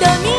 También